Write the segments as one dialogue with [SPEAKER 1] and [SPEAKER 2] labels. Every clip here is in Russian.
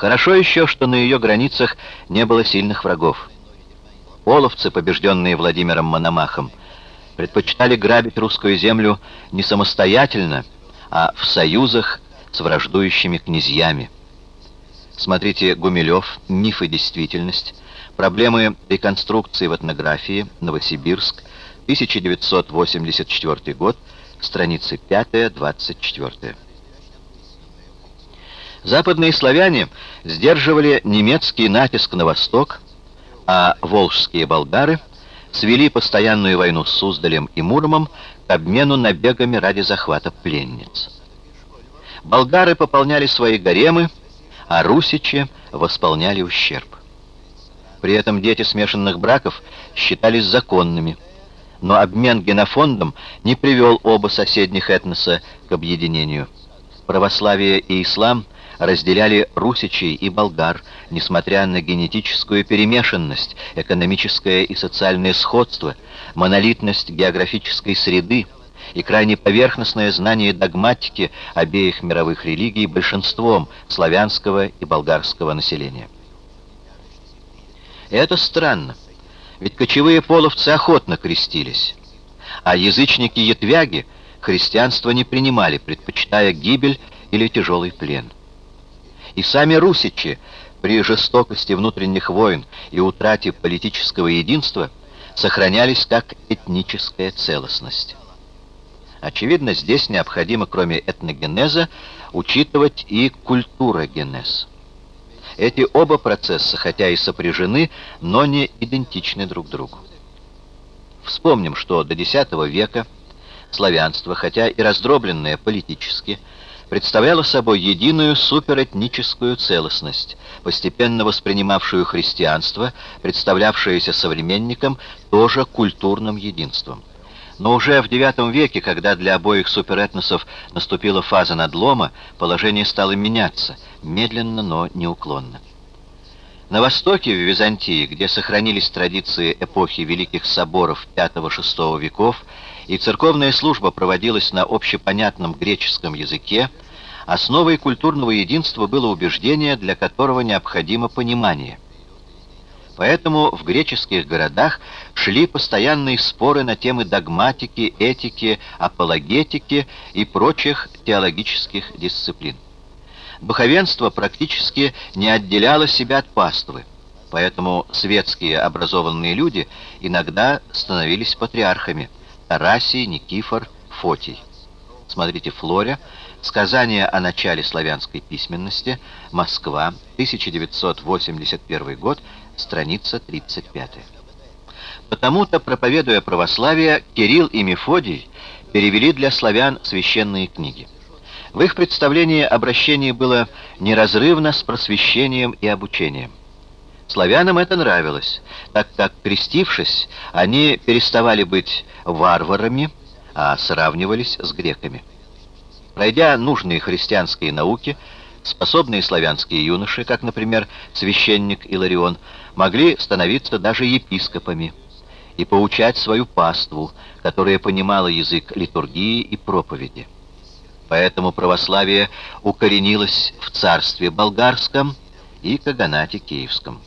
[SPEAKER 1] Хорошо еще, что на ее границах не было сильных врагов. Половцы, побежденные Владимиром Мономахом, предпочитали грабить русскую землю не самостоятельно, а в союзах с враждующими князьями. Смотрите Гумилев «Миф и действительность», проблемы реконструкции в этнографии, Новосибирск, 1984 год, страницы 5-24. Западные славяне сдерживали немецкий натиск на восток, а волжские болгары свели постоянную войну с Суздалем и Муромом к обмену набегами ради захвата пленниц. Болгары пополняли свои гаремы, а русичи восполняли ущерб. При этом дети смешанных браков считались законными, но обмен генофондом не привел оба соседних этноса к объединению. Православие и ислам – разделяли русичей и болгар, несмотря на генетическую перемешанность, экономическое и социальное сходство, монолитность географической среды и крайне поверхностное знание догматики обеих мировых религий большинством славянского и болгарского населения. Это странно, ведь кочевые половцы охотно крестились, а язычники-ятвяги христианство не принимали, предпочитая гибель или тяжелый плен. И сами русичи при жестокости внутренних войн и утрате политического единства сохранялись как этническая целостность. Очевидно, здесь необходимо, кроме этногенеза, учитывать и культурогенез. Эти оба процесса, хотя и сопряжены, но не идентичны друг другу. Вспомним, что до X века славянство, хотя и раздробленное политически, представляла собой единую суперэтническую целостность, постепенно воспринимавшую христианство, представлявшееся современникам тоже культурным единством. Но уже в IX веке, когда для обоих суперэтносов наступила фаза надлома, положение стало меняться, медленно, но неуклонно. На востоке, в Византии, где сохранились традиции эпохи Великих Соборов V-VI веков, и церковная служба проводилась на общепонятном греческом языке, основой культурного единства было убеждение, для которого необходимо понимание. Поэтому в греческих городах шли постоянные споры на темы догматики, этики, апологетики и прочих теологических дисциплин. Духовенство практически не отделяло себя от паствы, поэтому светские образованные люди иногда становились патриархами – Тарасий, Никифор, Фотий. Смотрите Флоря, Сказание о начале славянской письменности, Москва, 1981 год, страница 35. Потому-то, проповедуя православие, Кирилл и Мефодий перевели для славян священные книги. В их представлении обращение было неразрывно с просвещением и обучением. Славянам это нравилось, так как, крестившись, они переставали быть варварами, а сравнивались с греками. Пройдя нужные христианские науки, способные славянские юноши, как, например, священник Иларион, могли становиться даже епископами и поучать свою паству, которая понимала язык литургии и проповеди. Поэтому православие укоренилось в царстве болгарском и каганате киевском.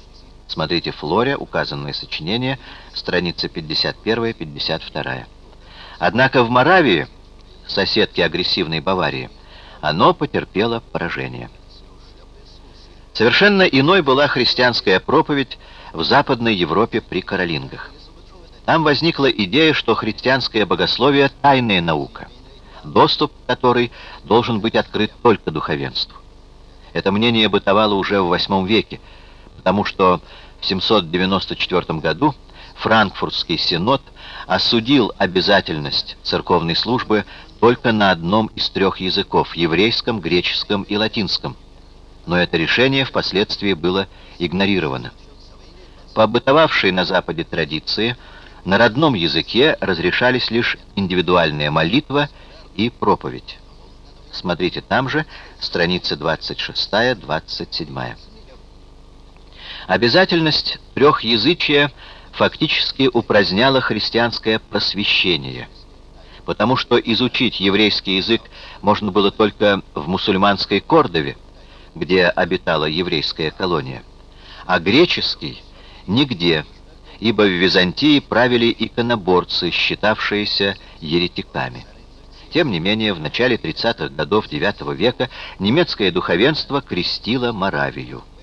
[SPEAKER 1] Смотрите Флоре, указанное сочинение, страница 51-52. Однако в Моравии, соседке агрессивной Баварии, оно потерпело поражение. Совершенно иной была христианская проповедь в Западной Европе при Каролингах. Там возникла идея, что христианское богословие – тайная наука, доступ к которой должен быть открыт только духовенству. Это мнение бытовало уже в VIII веке, потому что в 794 году Франкфуртский синод осудил обязательность церковной службы только на одном из трех языков – еврейском, греческом и латинском. Но это решение впоследствии было игнорировано. По бытовавшей на Западе традиции, на родном языке разрешались лишь индивидуальная молитва и проповедь. Смотрите там же, страницы 26-27. Обязательность трехязычия фактически упраздняла христианское просвещение, потому что изучить еврейский язык можно было только в мусульманской Кордове, где обитала еврейская колония, а греческий — нигде, ибо в Византии правили иконоборцы, считавшиеся еретиками. Тем не менее, в начале 30-х годов IX века немецкое духовенство крестило Моравию.